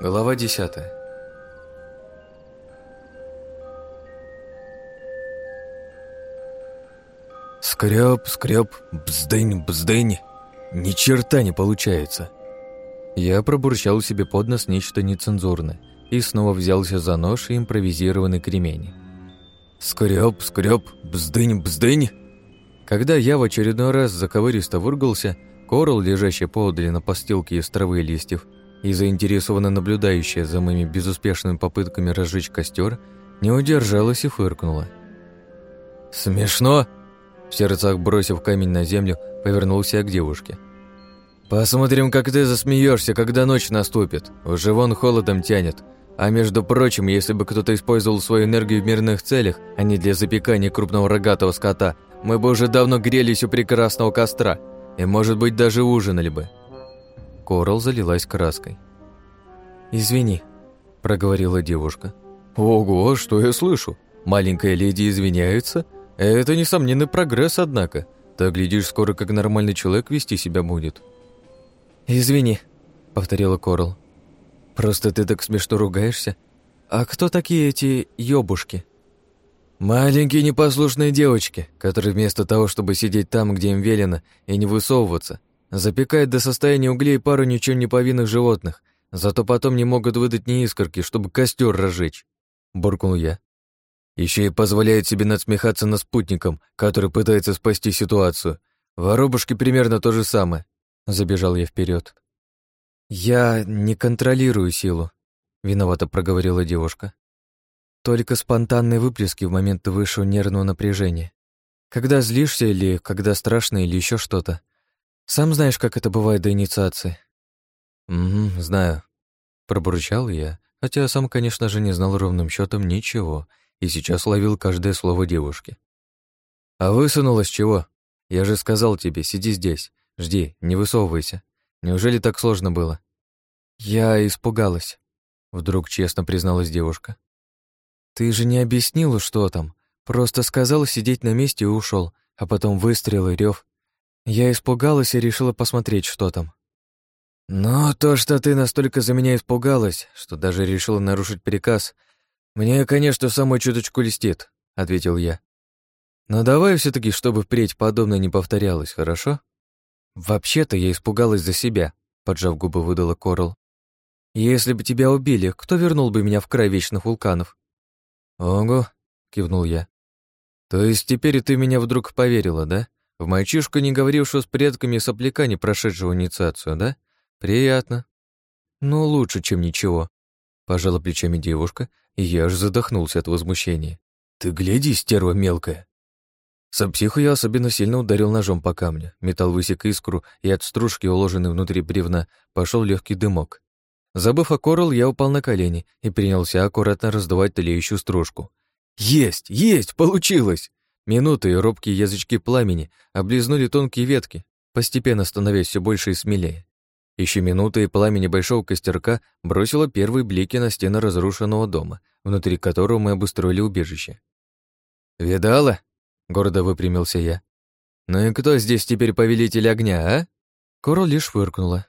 Глава десятая. Скреб, скреб, бздынь, бздынь. Ни черта не получается. Я пробурчал себе под нос нечто нецензурное и снова взялся за нож и импровизированный кремень. Скреб, скреб, бздынь, бздынь. Когда я в очередной раз заковыристо выругался, Корл, лежащий поодаль на постилке из травы и листьев, и заинтересованно наблюдающая за моими безуспешными попытками разжечь костер, не удержалась и фыркнула. «Смешно!» В сердцах бросив камень на землю, повернулся к девушке. «Посмотрим, как ты засмеешься, когда ночь наступит. Уже вон холодом тянет. А между прочим, если бы кто-то использовал свою энергию в мирных целях, а не для запекания крупного рогатого скота, мы бы уже давно грелись у прекрасного костра и, может быть, даже ужинали бы. Корал залилась краской. «Извини», — проговорила девушка. «Ого, что я слышу? Маленькая леди извиняется? Это несомненный прогресс, однако. Так, глядишь, скоро как нормальный человек вести себя будет». «Извини», — повторила Корал. «Просто ты так смешно ругаешься. А кто такие эти ёбушки?» «Маленькие непослушные девочки, которые вместо того, чтобы сидеть там, где им велено, и не высовываться, Запекает до состояния углей пару ничем не повинных животных, зато потом не могут выдать ни искорки, чтобы костер разжечь. Буркнул я. Еще и позволяет себе надсмехаться над спутником, который пытается спасти ситуацию. Воробушки примерно то же самое. Забежал я вперед. Я не контролирую силу, виновато проговорила девушка. Только спонтанные выплески в момент высшего нервного напряжения. Когда злишься или когда страшно или еще что-то. Сам знаешь, как это бывает до инициации. Угу, знаю. Пробурчал я, хотя сам, конечно же, не знал ровным счетом ничего и сейчас ловил каждое слово девушки. А высунулась чего? Я же сказал тебе, сиди здесь, жди, не высовывайся. Неужели так сложно было? Я испугалась, вдруг честно призналась девушка. Ты же не объяснила, что там. Просто сказал сидеть на месте и ушел, а потом выстрел и рев. Я испугалась и решила посмотреть, что там. Но то, что ты настолько за меня испугалась, что даже решила нарушить приказ, мне, конечно, самой чуточку льстит, ответил я. Но давай все таки чтобы впредь подобное не повторялось, хорошо? Вообще-то я испугалась за себя, поджав губы, выдала Корл. Если бы тебя убили, кто вернул бы меня в край вечных вулканов? Ого, кивнул я. То есть теперь ты меня вдруг поверила, да? В мальчишку, не говорившего с предками сопляка, не прошедшего инициацию, да? Приятно. Ну, лучше, чем ничего. Пожала плечами девушка, и я аж задохнулся от возмущения. Ты гляди, стерва мелкая. Сапсиху я особенно сильно ударил ножом по камню. Металл высек искру, и от стружки, уложенной внутри бревна, пошел легкий дымок. Забыв о корал, я упал на колени и принялся аккуратно раздувать тлеющую стружку. «Есть! Есть! Получилось!» Минуты и робкие язычки пламени облизнули тонкие ветки, постепенно становясь все больше и смелее. Еще минуты, и пламя небольшого костерка бросило первые блики на стены разрушенного дома, внутри которого мы обустроили убежище. «Видала?» — гордо выпрямился я. «Ну и кто здесь теперь повелитель огня, а?» Корол лишь фыркнула.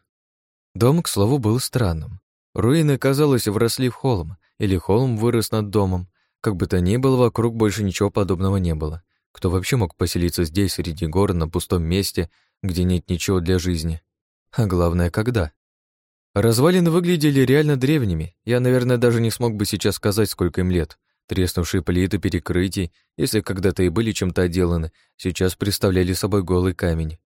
Дом, к слову, был странным. Руины, казалось, вросли в холм, или холм вырос над домом. Как бы то ни было, вокруг больше ничего подобного не было. Кто вообще мог поселиться здесь, среди гор, на пустом месте, где нет ничего для жизни? А главное, когда? Развалины выглядели реально древними. Я, наверное, даже не смог бы сейчас сказать, сколько им лет. Треснувшие плиты перекрытий, если когда-то и были чем-то отделаны, сейчас представляли собой голый камень.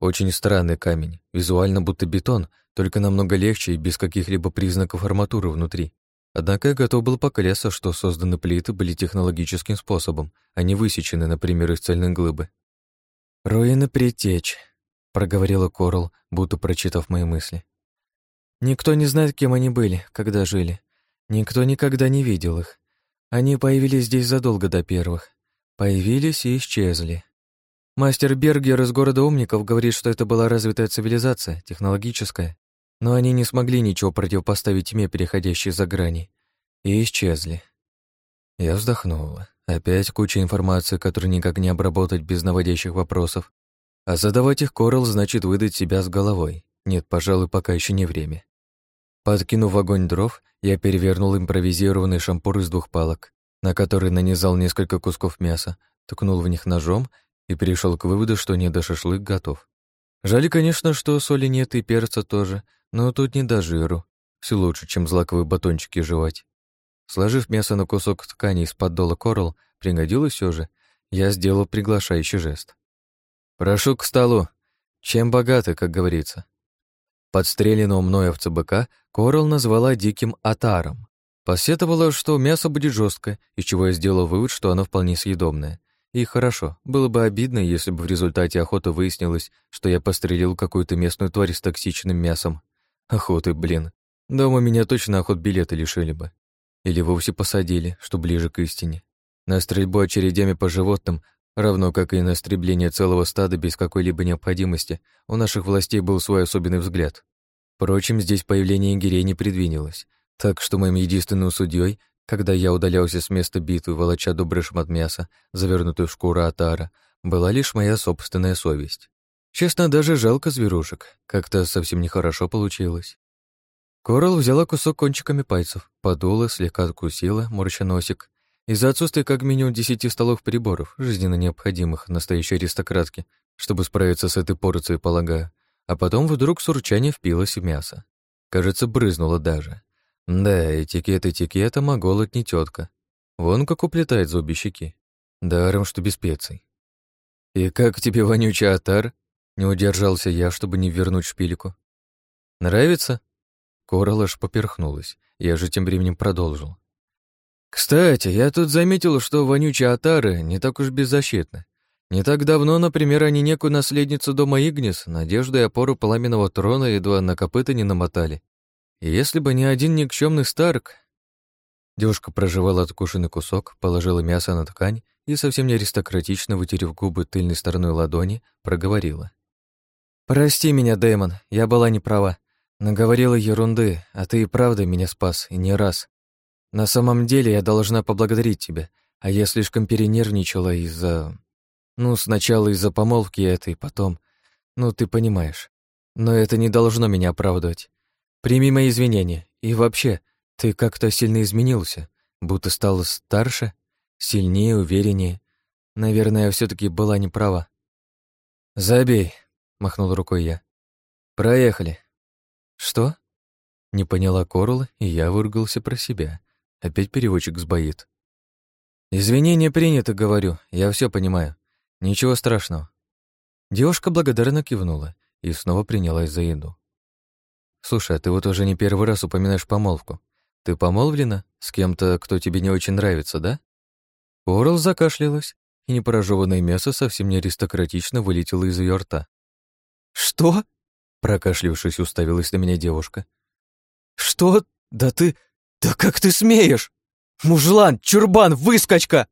Очень странный камень, визуально будто бетон, только намного легче и без каких-либо признаков арматуры внутри. Однако я готов был поклясться, что созданы плиты были технологическим способом, а не высечены, например, из цельной глыбы. «Руины притечь», — проговорила Корл, будто прочитав мои мысли. «Никто не знает, кем они были, когда жили. Никто никогда не видел их. Они появились здесь задолго до первых. Появились и исчезли. Мастер Бергер из города умников говорит, что это была развитая цивилизация, технологическая, но они не смогли ничего противопоставить тьме, переходящей за грани, и исчезли. Я вздохнула. Опять куча информации, которую никак не обработать без наводящих вопросов. А задавать их Корал значит выдать себя с головой. Нет, пожалуй, пока еще не время. Подкинув огонь дров, я перевернул импровизированный шампур из двух палок, на который нанизал несколько кусков мяса, ткнул в них ножом и перешел к выводу, что недошашлык готов. Жаль, конечно, что соли нет и перца тоже, но тут не до жиру. Все лучше, чем злаковые батончики жевать. Сложив мясо на кусок ткани из-под дола корал, пригодилось все же, я сделал приглашающий жест. «Прошу к столу. Чем богаты, как говорится». Подстреленного мной овца быка Корал назвала диким атаром. Посетовала, что мясо будет жесткое, из чего я сделал вывод, что оно вполне съедобное. И хорошо, было бы обидно, если бы в результате охоты выяснилось, что я пострелил какую-то местную тварь с токсичным мясом. Охоты, блин. Дома меня точно охот билета лишили бы. Или вовсе посадили, что ближе к истине. На стрельбу очередями по животным, равно как и на истребление целого стада без какой-либо необходимости, у наших властей был свой особенный взгляд. Впрочем, здесь появление егерей не предвинилось, так что моим единственным судьей когда я удалялся с места битвы, волоча добрый шмат мяса, завернутую в шкуру атара, была лишь моя собственная совесть. Честно, даже жалко зверушек. Как-то совсем нехорошо получилось. Корал взяла кусок кончиками пальцев, подула, слегка откусила, морща носик. Из-за отсутствия как минимум десяти столов приборов, жизненно необходимых настоящей аристократке, чтобы справиться с этой порцией, полагаю, а потом вдруг с урчанием впилась в мясо. Кажется, брызнула даже. Да, этикет этикетом, а голод не тетка. Вон как уплетает щеки. Даром, что без специй. «И как тебе вонючий атар?» Не удержался я, чтобы не вернуть шпильку. «Нравится?» Корал аж поперхнулась. Я же тем временем продолжил. «Кстати, я тут заметил, что вонючие атары не так уж беззащитны. Не так давно, например, они некую наследницу дома Игнис, надежду и опору пламенного трона едва на копыта не намотали. И если бы не один никчемный Старк... Девушка проживала откушенный кусок, положила мясо на ткань и, совсем не аристократично, вытерев губы тыльной стороной ладони, проговорила. «Прости меня, Дэймон, я была не права. Наговорила ерунды, а ты и правда меня спас, и не раз. На самом деле я должна поблагодарить тебя, а я слишком перенервничала из-за... Ну, сначала из-за помолвки этой, потом... Ну, ты понимаешь. Но это не должно меня оправдывать. Прими мои извинения. И вообще, ты как-то сильно изменился, будто стал старше, сильнее, увереннее. Наверное, я все таки была не права. «Забей», — махнул рукой я. «Проехали». «Что?» Не поняла Корла, и я выругался про себя. Опять переводчик сбоит. «Извинения приняты, говорю, я все понимаю. Ничего страшного». Девушка благодарно кивнула и снова принялась за еду. «Слушай, а ты вот уже не первый раз упоминаешь помолвку. Ты помолвлена? С кем-то, кто тебе не очень нравится, да?» Орел закашлялась, и непрожеванное мясо совсем не аристократично вылетело из ее рта. «Что?» — прокашлившись, уставилась на меня девушка. «Что? Да ты... Да как ты смеешь? Мужлан, чурбан, выскочка!»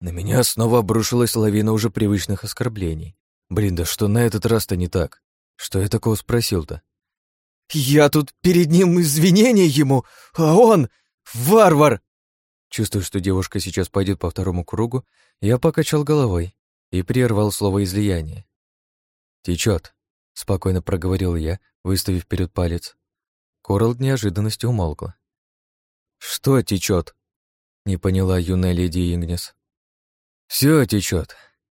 На меня снова обрушилась лавина уже привычных оскорблений. Блин, да что на этот раз-то не так? Что я такого спросил-то? Я тут перед ним извинения ему, а он — варвар!» Чувствуя, что девушка сейчас пойдет по второму кругу, я покачал головой и прервал слово излияние. «Течет», — спокойно проговорил я, выставив вперед палец. Корал неожиданности умолкла. «Что течет? не поняла юная леди Ингнес. Все течет.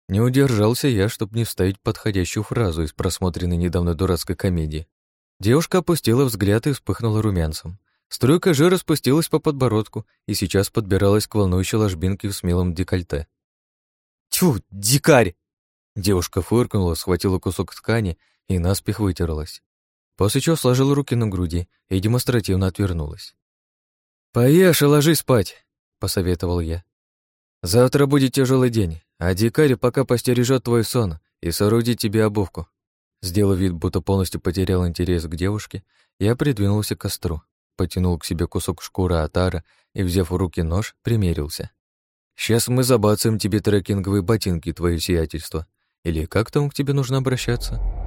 Не удержался я, чтобы не вставить подходящую фразу из просмотренной недавно дурацкой комедии. Девушка опустила взгляд и вспыхнула румянцем. Струйка жира спустилась по подбородку и сейчас подбиралась к волнующей ложбинке в смелом декольте. «Тьфу, дикарь!» Девушка фыркнула, схватила кусок ткани и наспех вытерлась. После чего сложила руки на груди и демонстративно отвернулась. «Поешь и ложись спать», — посоветовал я. «Завтра будет тяжелый день, а дикарь пока постережет твой сон и соорудит тебе обувку. Сделав вид, будто полностью потерял интерес к девушке, я придвинулся к костру, потянул к себе кусок шкуры атара и, взяв в руки нож, примерился. «Сейчас мы забацаем тебе трекинговые ботинки, твое сиятельство. Или как там к тебе нужно обращаться?»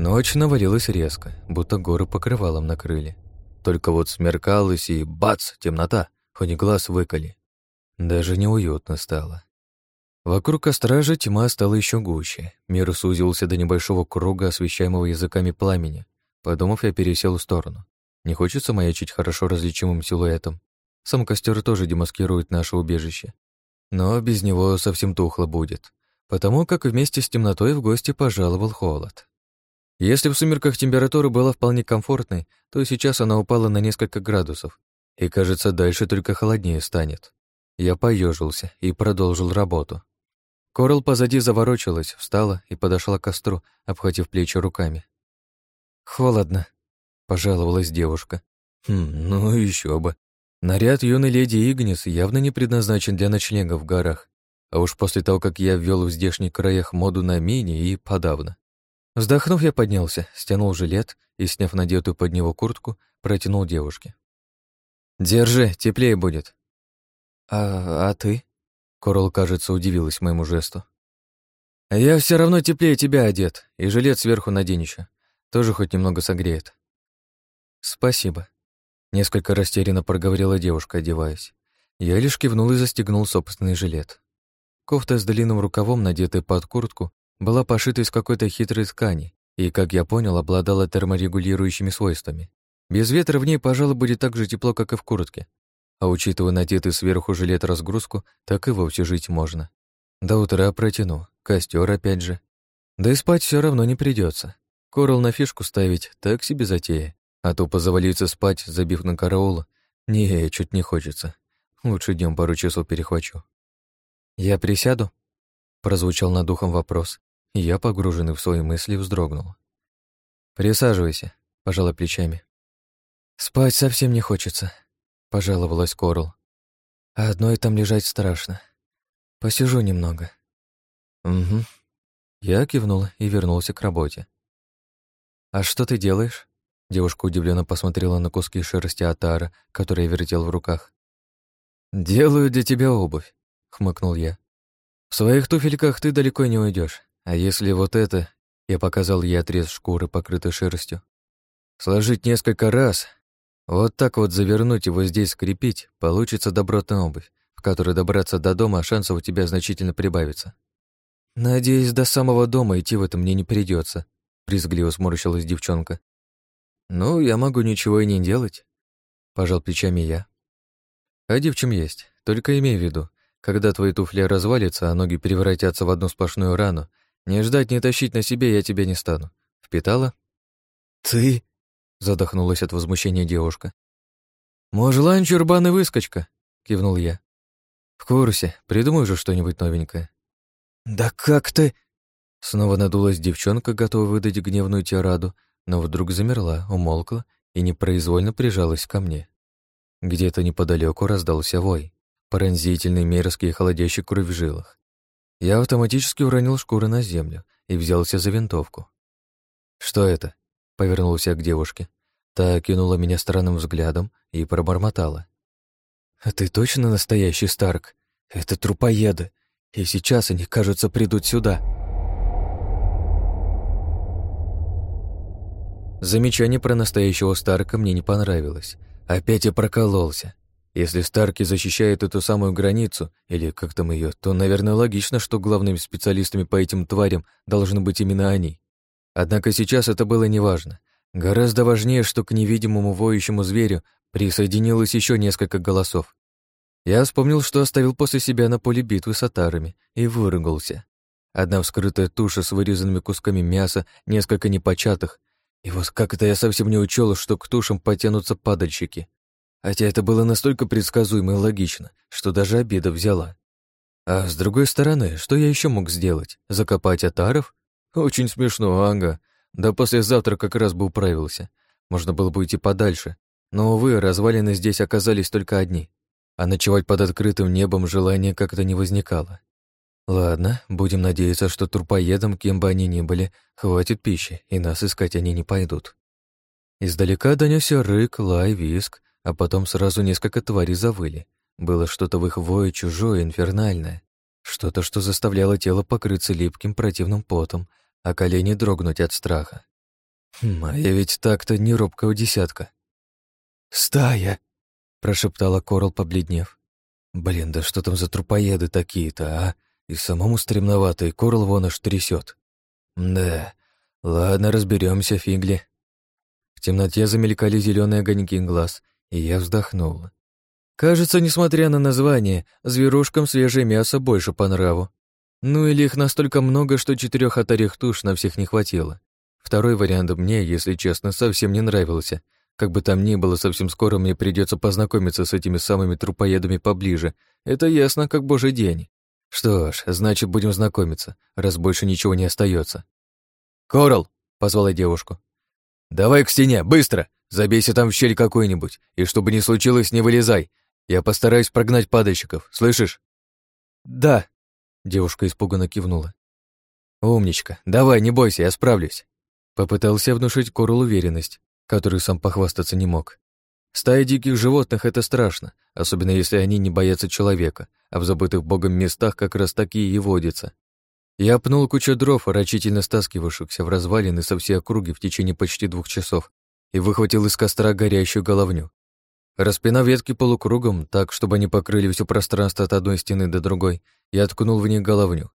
Ночь навалилась резко, будто горы покрывалом накрыли. Только вот смеркалось и бац, темнота, хоть глаз выколи. Даже неуютно стало. Вокруг костра же тьма стала еще гуще. Мир сузился до небольшого круга, освещаемого языками пламени. Подумав, я пересел в сторону. Не хочется маячить хорошо различимым силуэтом. Сам костер тоже демаскирует наше убежище. Но без него совсем тухло будет, потому как вместе с темнотой в гости пожаловал холод. Если в сумерках температура была вполне комфортной, то сейчас она упала на несколько градусов, и, кажется, дальше только холоднее станет. Я поежился и продолжил работу. Корал позади заворочилась, встала и подошла к костру, обхватив плечи руками. «Холодно», — пожаловалась девушка. «Хм, ну еще бы. Наряд юной леди Игнис явно не предназначен для ночлега в горах, а уж после того, как я ввел в здешних краях моду на мини и подавно. Вздохнув, я поднялся, стянул жилет и, сняв надетую под него куртку, протянул девушке. «Держи, теплее будет». «А, а ты?» Корал, кажется, удивилась моему жесту. «Я все равно теплее тебя одет, и жилет сверху надень еще. Тоже хоть немного согреет». «Спасибо», Несколько растерянно проговорила девушка, одеваясь. Я лишь кивнул и застегнул собственный жилет. Кофта с длинным рукавом, надетая под куртку, была пошита из какой-то хитрой ткани и, как я понял, обладала терморегулирующими свойствами. Без ветра в ней, пожалуй, будет так же тепло, как и в куртке. А учитывая надетый сверху жилет разгрузку, так и вовсе жить можно. До утра протяну, костер опять же. Да и спать все равно не придется. Корал на фишку ставить, так себе затея. А то позавалиться спать, забив на караул, не, чуть не хочется. Лучше днем пару часов перехвачу. «Я присяду?» Прозвучал над духом вопрос, я, погруженный в свои мысли, вздрогнул. «Присаживайся», — пожала плечами. «Спать совсем не хочется», — пожаловалась Корл. «А одной там лежать страшно. Посижу немного». «Угу». Я кивнул и вернулся к работе. «А что ты делаешь?» Девушка удивленно посмотрела на куски шерсти Атара, которые вертел в руках. «Делаю для тебя обувь», — хмыкнул я. «В своих туфельках ты далеко не уйдешь. А если вот это...» — я показал ей отрез шкуры, покрытой шерстью. «Сложить несколько раз, вот так вот завернуть его здесь скрепить, получится добротная обувь, в которой добраться до дома, а шансов у тебя значительно прибавится». «Надеюсь, до самого дома идти в этом мне не придется, брезгливо сморщилась девчонка. «Ну, я могу ничего и не делать», — пожал плечами я. «Ходи в чем есть, только имей в виду, когда твои туфли развалятся, а ноги превратятся в одну сплошную рану, не ждать, не тащить на себе я тебя не стану. Впитала?» «Ты?» — задохнулась от возмущения девушка. «Мужлан чурбан и выскочка», — кивнул я. «В курсе, придумай же что-нибудь новенькое». «Да как ты...» Снова надулась девчонка, готовая выдать гневную тираду, но вдруг замерла, умолкла и непроизвольно прижалась ко мне. Где-то неподалеку раздался вой, пронзительный, мерзкий и холодящий кровь в жилах. Я автоматически уронил шкуру на землю и взялся за винтовку. «Что это?» — повернулся к девушке. Та кинула меня странным взглядом и пробормотала. «А ты точно настоящий Старк? Это трупоеды, и сейчас они, кажется, придут сюда». Замечание про настоящего Старка мне не понравилось. Опять я прокололся. Если Старки защищают эту самую границу, или как там ее, то, наверное, логично, что главными специалистами по этим тварям должны быть именно они. Однако сейчас это было неважно. Гораздо важнее, что к невидимому воющему зверю присоединилось еще несколько голосов. Я вспомнил, что оставил после себя на поле битвы с атарами, и выругался. Одна вскрытая туша с вырезанными кусками мяса, несколько непочатых, и вот как это я совсем не учел, что к тушам потянутся падальщики. Хотя это было настолько предсказуемо и логично, что даже обида взяла. А с другой стороны, что я еще мог сделать? Закопать отаров? Очень смешно, ага. Да послезавтра как раз бы управился. Можно было бы уйти подальше. Но, увы, развалины здесь оказались только одни. А ночевать под открытым небом желания как-то не возникало. Ладно, будем надеяться, что трупоедам, кем бы они ни были, хватит пищи, и нас искать они не пойдут. Издалека донесся рык, лай, виск, а потом сразу несколько тварей завыли. Было что-то в их вое чужое, инфернальное. Что-то, что заставляло тело покрыться липким противным потом, а колени дрогнуть от страха. Хм, а я ведь так-то не робкая десятка. «Стая!» — прошептала Корл, побледнев. «Блин, да что там за трупоеды такие-то, а? И самому стремновато, и Корл вон аж трясет. Да, ладно, разберемся, фигли. В темноте замелькали зеленые огоньки глаз, и я вздохнул. Кажется, несмотря на название, зверушкам свежее мясо больше по нраву. Ну или их настолько много, что четырех атарих туш на всех не хватило. Второй вариант мне, если честно, совсем не нравился. Как бы там ни было, совсем скоро мне придется познакомиться с этими самыми трупоедами поближе. Это ясно, как божий день. Что ж, значит, будем знакомиться, раз больше ничего не остается. «Корал!» — позвала девушку. «Давай к стене, быстро! Забейся там в щель какую-нибудь, и чтобы не случилось, не вылезай. Я постараюсь прогнать падальщиков, слышишь?» «Да», — девушка испуганно кивнула. «Умничка, давай, не бойся, я справлюсь». Попытался внушить Корл уверенность, которую сам похвастаться не мог. Стая диких животных — это страшно, особенно если они не боятся человека, а в забытых богом местах как раз такие и водятся. Я пнул кучу дров, рачительно стаскивавшихся в развалины со всей округи в течение почти двух часов, и выхватил из костра горящую головню. Распинав ветки полукругом, так, чтобы они покрыли все пространство от одной стены до другой, я ткнул в них головню.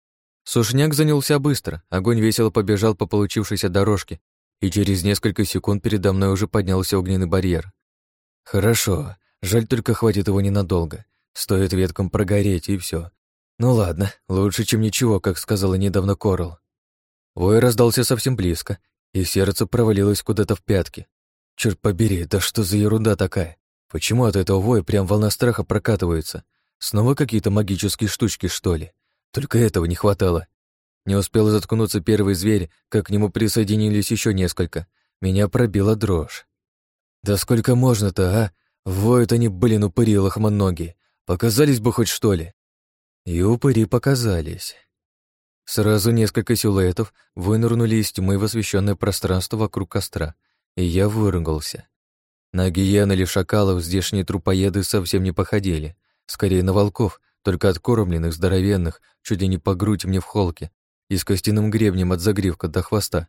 Сушняк занялся быстро, огонь весело побежал по получившейся дорожке, и через несколько секунд передо мной уже поднялся огненный барьер. Хорошо, жаль только хватит его ненадолго. Стоит веткам прогореть, и все. Ну ладно, лучше, чем ничего, как сказала недавно Корл. Вой раздался совсем близко, и сердце провалилось куда-то в пятки. Черт побери, да что за ерунда такая? Почему от этого воя прям волна страха прокатывается? Снова какие-то магические штучки, что ли? Только этого не хватало. Не успел заткнуться первый зверь, как к нему присоединились еще несколько. Меня пробила дрожь. Да сколько можно-то, а? Воют они, блин, упыри лохмоногие. Показались бы хоть что ли. И упыри показались. Сразу несколько силуэтов вынырнули из тьмы в освещенное пространство вокруг костра, и я выругался. На гиен или шакалов здешние трупоеды совсем не походили. Скорее на волков, только откормленных, здоровенных, чуть ли не по грудь мне в холке, и с костяным гребнем от загривка до хвоста.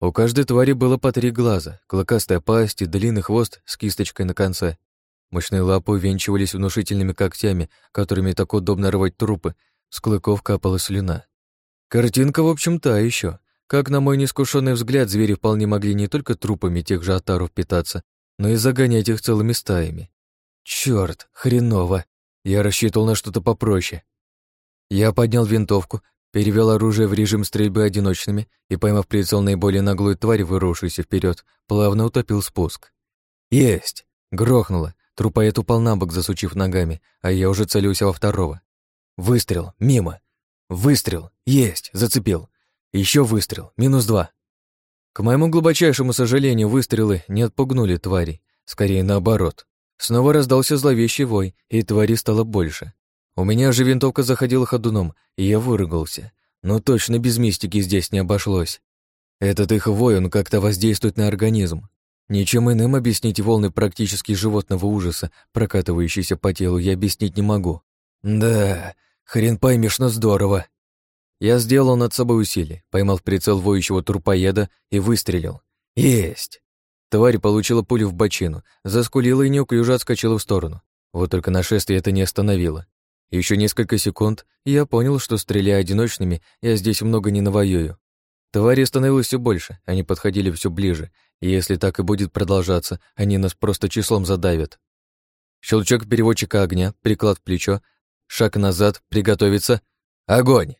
У каждой твари было по три глаза, клыкастая пасть и длинный хвост с кисточкой на конце. Мощные лапы увенчивались внушительными когтями, которыми так удобно рвать трупы, с клыков капала слюна. Картинка, в общем, та еще. Как на мой неискушенный взгляд, звери вполне могли не только трупами тех же отаров питаться, но и загонять их целыми стаями. Черт, хреново. Я рассчитывал на что-то попроще. Я поднял винтовку, перевел оружие в режим стрельбы одиночными и, поймав прицел наиболее наглую тварь, вырвавшуюся вперед, плавно утопил спуск. Есть! Грохнуло. Трупоед упал на бок, засучив ногами, а я уже целился во второго. Выстрел. Мимо. Выстрел. Есть. Зацепил. Еще выстрел. Минус два. К моему глубочайшему сожалению, выстрелы не отпугнули тварей. Скорее наоборот. Снова раздался зловещий вой, и твари стало больше. У меня же винтовка заходила ходуном, и я выругался. Но точно без мистики здесь не обошлось. Этот их вой, он как-то воздействует на организм. Ничем иным объяснить волны практически животного ужаса, прокатывающиеся по телу, я объяснить не могу. Да, хрен поймешь, но здорово. Я сделал над собой усилие, поймал прицел воющего трупоеда и выстрелил. Есть! Тварь получила пулю в бочину, заскулила и неуклюже отскочила в сторону. Вот только нашествие это не остановило. Еще несколько секунд, и я понял, что, стреляя одиночными, я здесь много не навоюю. Твари становилось все больше, они подходили все ближе, и если так и будет продолжаться, они нас просто числом задавят. Щелчок переводчика огня, приклад в плечо, шаг назад, приготовиться. Огонь!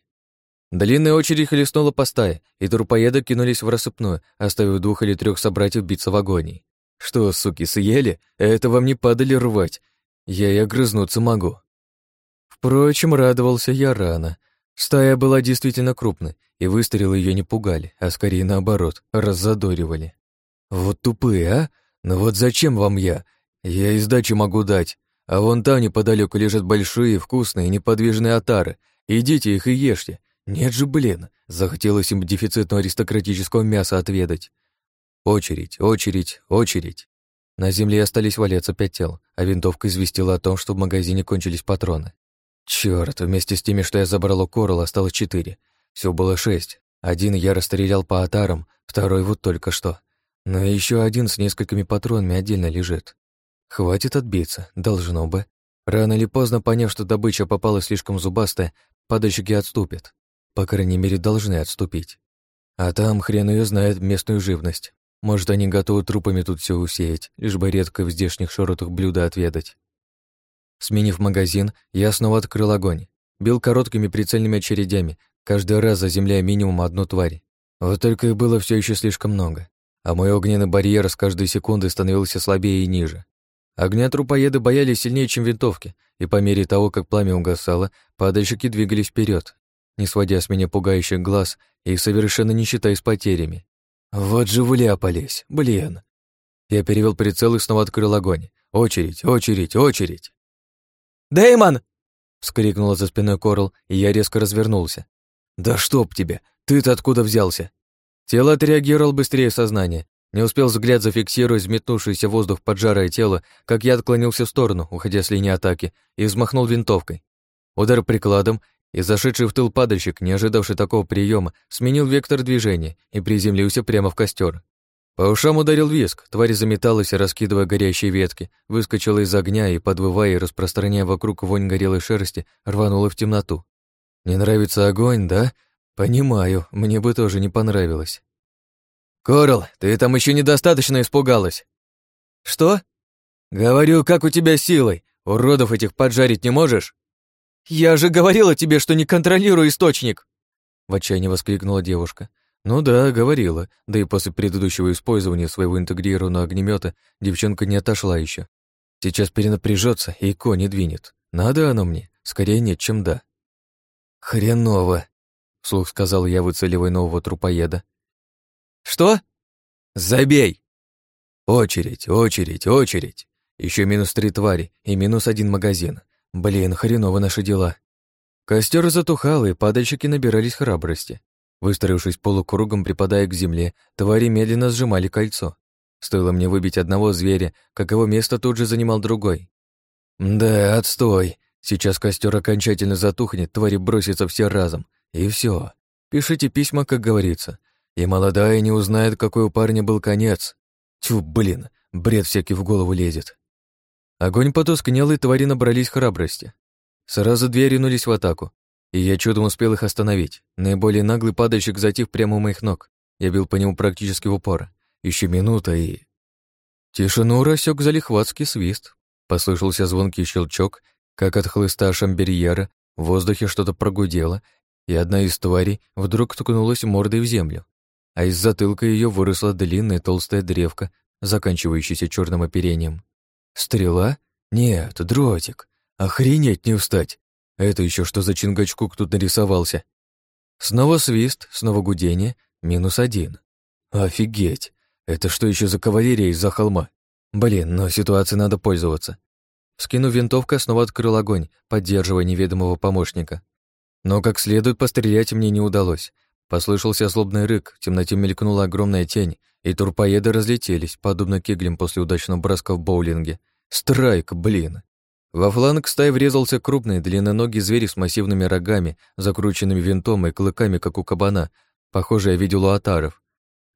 Длинная очередь хлестнула по стае, и трупоеды кинулись в рассыпную, оставив двух или трех собратьев биться в агонии. Что, суки, съели? Это вам не падали рвать. Я и огрызнуться могу. Впрочем, радовался я рано. Стая была действительно крупной, и выстрелы ее не пугали, а скорее наоборот, раззадоривали. Вот тупые, а? Ну вот зачем вам я? Я и сдачу могу дать. А вон там неподалеку лежат большие, вкусные, неподвижные отары. Идите их и ешьте. Нет же, блин, захотелось им дефицитного аристократического мяса отведать. Очередь, очередь, очередь. На земле остались валяться пять тел, а винтовка известила о том, что в магазине кончились патроны. Черт, вместе с теми, что я забрал у Корла, осталось четыре. Все было шесть. Один я расстрелял по атарам, второй вот только что. Но еще один с несколькими патронами отдельно лежит. Хватит отбиться, должно бы. Рано или поздно, поняв, что добыча попала слишком зубастая, падальщики отступят. По крайней мере, должны отступить. А там хрен ее знает местную живность. Может, они готовы трупами тут все усеять, лишь бы редко в здешних широтах блюда отведать. Сменив магазин, я снова открыл огонь. Бил короткими прицельными очередями, каждый раз заземляя минимум одну тварь. Вот только их было все еще слишком много, а мой огненный барьер с каждой секундой становился слабее и ниже. Огня трупоеды боялись сильнее, чем винтовки, и по мере того, как пламя угасало, падальщики двигались вперед, не сводя с меня пугающих глаз и совершенно не считаясь потерями. Вот же вляпались, блин. Я перевел прицел и снова открыл огонь. Очередь, очередь, очередь. Дэймон! вскрикнула за спиной Корл, и я резко развернулся. «Да чтоб тебе! Ты-то откуда взялся?» Тело отреагировало быстрее сознания. Не успел взгляд зафиксировать взметнувшийся воздух поджарое тело, как я отклонился в сторону, уходя с линии атаки, и взмахнул винтовкой. Удар прикладом, и зашедший в тыл падальщик, не ожидавший такого приема, сменил вектор движения и приземлился прямо в костер. По ушам ударил виск, тварь заметалась, раскидывая горящие ветки, выскочила из огня и, подвывая и распространяя вокруг вонь горелой шерсти, рванула в темноту. «Не нравится огонь, да? Понимаю, мне бы тоже не понравилось». «Корл, ты там еще недостаточно испугалась». «Что?» «Говорю, как у тебя силой? Уродов этих поджарить не можешь?» «Я же говорила тебе, что не контролирую источник!» В отчаянии воскликнула девушка. Ну да, говорила, да и после предыдущего использования своего интегрированного огнемета девчонка не отошла еще. Сейчас перенапряжется и ко не двинет. Надо оно мне, скорее нет, чем да. «Хреново!» — вслух сказал я, выцеливая нового трупоеда. «Что?» «Забей!» «Очередь, очередь, очередь! Еще минус три твари и минус один магазин. Блин, хреново наши дела!» Костер затухал, и падальщики набирались храбрости. Выстроившись полукругом, припадая к земле, твари медленно сжимали кольцо. Стоило мне выбить одного зверя, как его место тут же занимал другой. Да, отстой. Сейчас костер окончательно затухнет, твари бросятся все разом. И все. Пишите письма, как говорится. И молодая не узнает, какой у парня был конец. Тьфу, блин, бред всякий в голову лезет. Огонь потускнел, и твари набрались храбрости. Сразу две ринулись в атаку и я чудом успел их остановить. Наиболее наглый падальщик затих прямо у моих ног. Я бил по нему практически в упор. Еще минута и... Тишину рассек залихватский свист. Послышался звонкий щелчок, как от хлыста шамберьера, в воздухе что-то прогудело, и одна из тварей вдруг ткнулась мордой в землю, а из затылка ее выросла длинная толстая древка, заканчивающаяся черным оперением. Стрела? Нет, дротик. Охренеть не устать. Это еще что за Чингачкук тут нарисовался? Снова свист, снова гудение, минус один. Офигеть! Это что еще за кавалерия из-за холма? Блин, но ситуацией надо пользоваться. Скинув винтовку, снова открыл огонь, поддерживая неведомого помощника. Но как следует пострелять мне не удалось. Послышался злобный рык, в темноте мелькнула огромная тень, и турпоеды разлетелись, подобно кеглям после удачного броска в боулинге. Страйк, блин. Во фланг стаи врезался крупный длинноногий зверь с массивными рогами, закрученными винтом и клыками, как у кабана. Похоже, я видел у атаров.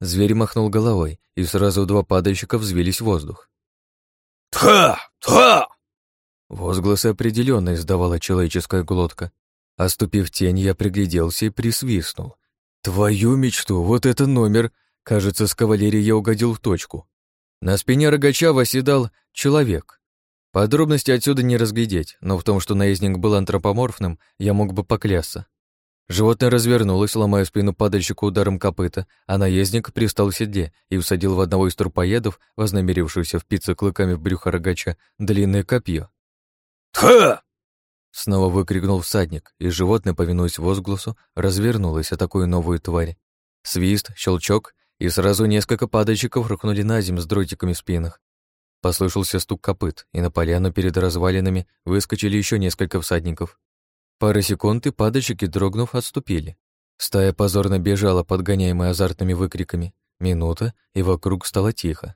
Зверь махнул головой, и сразу два падальщика взвелись в воздух. «Тха! Тха!» Возгласы определенно издавала человеческая глотка. Оступив тень, я пригляделся и присвистнул. «Твою мечту! Вот это номер! Кажется, с кавалерией я угодил в точку». На спине рогача восседал человек. Подробности отсюда не разглядеть, но в том, что наездник был антропоморфным, я мог бы поклясться. Животное развернулось, ломая спину падальщику ударом копыта, а наездник пристал в седле и всадил в одного из трупоедов, вознамерившегося впиться клыками в брюхо рогача, длинное копье. «Ха!» Снова выкрикнул всадник, и животное, повинуясь возгласу, развернулось, атакуя новую тварь. Свист, щелчок, и сразу несколько падальщиков рухнули на землю с дротиками в спинах, Послышался стук копыт, и на поляну перед развалинами выскочили еще несколько всадников. Пара секунд, и падальщики, дрогнув, отступили. Стая позорно бежала, подгоняемая азартными выкриками. Минута, и вокруг стало тихо.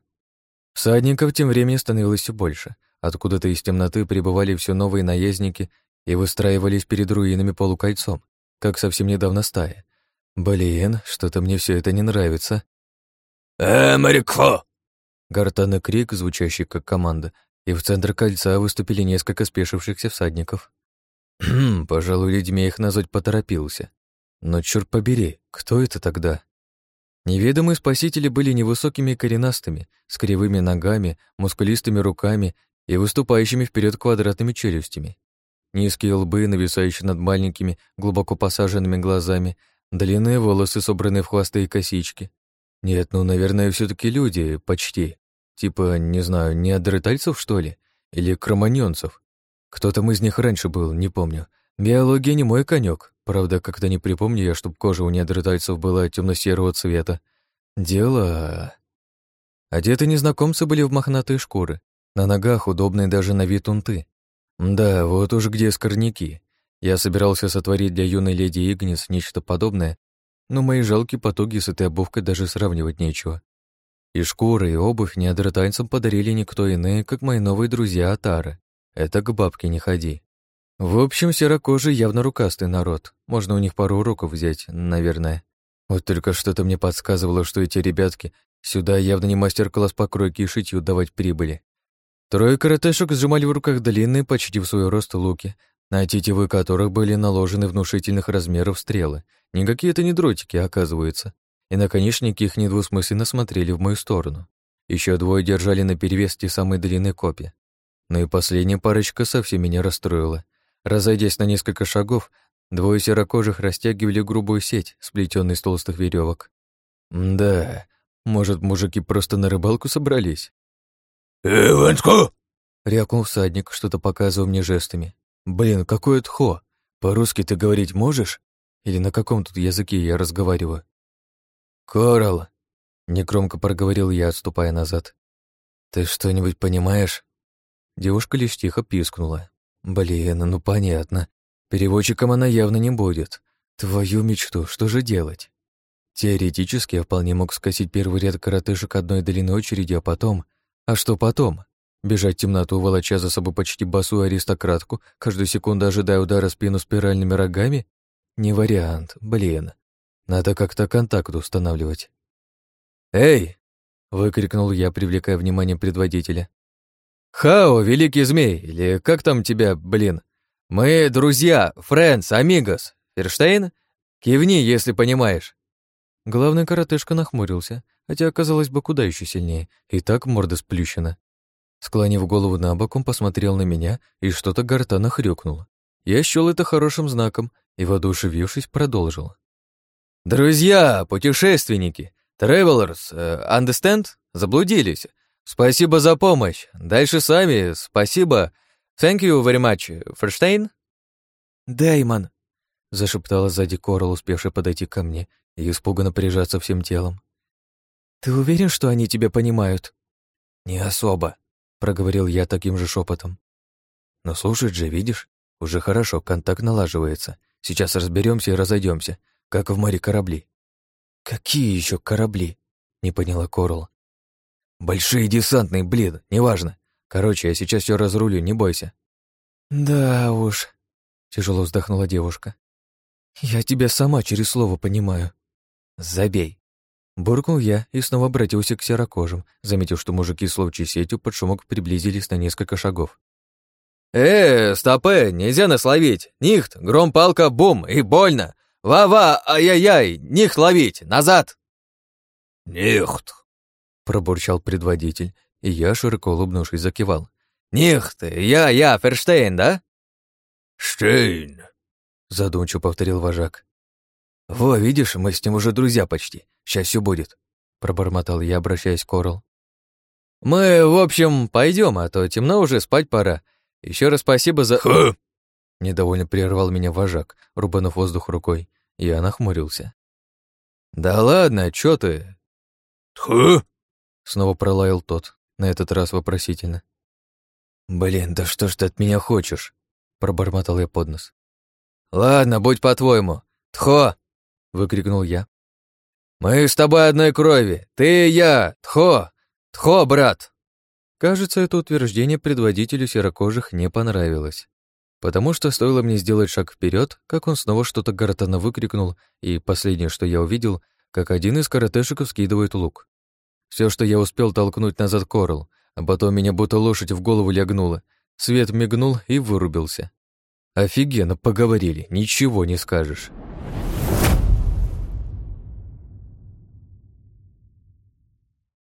Всадников тем временем становилось все больше. Откуда-то из темноты прибывали все новые наездники и выстраивались перед руинами полукольцом, как совсем недавно стая. Блин, что-то мне все это не нравится. «Эмерикфо!» Гортанный крик, звучащий как команда, и в центр кольца выступили несколько спешившихся всадников. Хм, пожалуй, людьми их назвать поторопился. Но черт побери, кто это тогда? Неведомые спасители были невысокими и коренастыми, с кривыми ногами, мускулистыми руками и выступающими вперед квадратными челюстями. Низкие лбы, нависающие над маленькими, глубоко посаженными глазами, длинные волосы, собранные в хвосты и косички. Нет, ну, наверное, все таки люди, почти. Типа, не знаю, неандертальцев, что ли? Или кроманьонцев? Кто там из них раньше был, не помню. Биология не мой конек. Правда, как-то не припомню я, чтоб кожа у неандертальцев была темно серого цвета. Дело... Одеты незнакомцы были в мохнатые шкуры. На ногах удобные даже на вид унты. Да, вот уж где скорняки. Я собирался сотворить для юной леди Игнис нечто подобное, но мои жалкие потуги с этой обувкой даже сравнивать нечего. И шкуры, и обувь неандертальцам подарили никто иные, как мои новые друзья Атары. Это к бабке не ходи. В общем, серокожий явно рукастый народ. Можно у них пару уроков взять, наверное. Вот только что-то мне подсказывало, что эти ребятки сюда явно не мастер-класс по кройке и шитью давать прибыли. Трое коротышек сжимали в руках длинные, почти в свой рост луки, на тетивы которых были наложены внушительных размеров стрелы. Никакие это не дротики, оказывается. И наконечники их недвусмысленно смотрели в мою сторону. Еще двое держали на перевес те самые длинные копья. Но и последняя парочка совсем меня расстроила. Разойдясь на несколько шагов, двое серокожих растягивали грубую сеть, сплетенную из толстых веревок. Да, может, мужики просто на рыбалку собрались? «Иванску!» — рякнул всадник, что-то показывая мне жестами. «Блин, какое тхо! По-русски ты говорить можешь? Или на каком тут языке я разговариваю?» «Коралл!» — негромко проговорил я, отступая назад. «Ты что-нибудь понимаешь?» Девушка лишь тихо пискнула. Блин, ну понятно. Переводчиком она явно не будет. Твою мечту, что же делать? Теоретически я вполне мог скосить первый ряд коротышек одной длинной очереди, а потом... А что потом? Бежать в темноту, волоча за собой почти босую аристократку, каждую секунду ожидая удара спину спиральными рогами? Не вариант, блин. Надо как-то контакт устанавливать. «Эй!» — выкрикнул я, привлекая внимание предводителя. «Хао, великий змей, или как там тебя, блин? Мы друзья, френдс, амигос. Ферштейн? Кивни, если понимаешь». Главный коротышка нахмурился, хотя оказалось бы куда еще сильнее, и так морда сплющена. Склонив голову на бок, он посмотрел на меня и что-то гортанно хрюкнул. Я счёл это хорошим знаком и, воодушевившись, продолжил. «Друзья, путешественники, travelers, uh, understand? Заблудились. «Спасибо за помощь. Дальше сами. Спасибо. Thank you very much. Ферштейн?» «Дэймон», — зашептала сзади Корал, успевшая подойти ко мне и испуганно прижаться всем телом. «Ты уверен, что они тебя понимают?» «Не особо», — проговорил я таким же шепотом. «Но слушать же, видишь? Уже хорошо, контакт налаживается. Сейчас разберемся и разойдемся, как в море корабли». «Какие еще корабли?» — не поняла Корал. Большие десантные, блин, неважно. Короче, я сейчас все разрулю, не бойся. Да уж, тяжело вздохнула девушка. Я тебя сама через слово понимаю. Забей. Буркнул я и снова обратился к серокожим, заметив, что мужики с ловчей сетью под шумок приблизились на несколько шагов. «Э, стопы, нельзя насловить! Нихт, гром, палка, бум, и больно! Ва-ва, ай-яй-яй, нихт ловить, назад!» «Нихт!» пробурчал предводитель, и я, широко улыбнувшись, закивал. «Нихт, я, я, Ферштейн, да?» «Штейн», — задумчиво повторил вожак. «Во, видишь, мы с ним уже друзья почти. Сейчас все будет», — пробормотал я, обращаясь к Корл. «Мы, в общем, пойдем, а то темно уже, спать пора. Еще раз спасибо за...» «Ха!» Недовольно прервал меня вожак, рубанув воздух рукой. Я нахмурился. «Да ладно, чё ты?» «Ха!» Снова пролаял тот, на этот раз вопросительно. «Блин, да что ж ты от меня хочешь?» Пробормотал я под нос. «Ладно, будь по-твоему. Тхо!» Выкрикнул я. «Мы с тобой одной крови. Ты и я. Тхо! Тхо, брат!» Кажется, это утверждение предводителю серокожих не понравилось. Потому что стоило мне сделать шаг вперед, как он снова что-то гортанно выкрикнул, и последнее, что я увидел, как один из каратешиков скидывает лук. Все, что я успел толкнуть назад Корл, а потом меня будто лошадь в голову лягнула. Свет мигнул и вырубился. Офигенно поговорили, ничего не скажешь.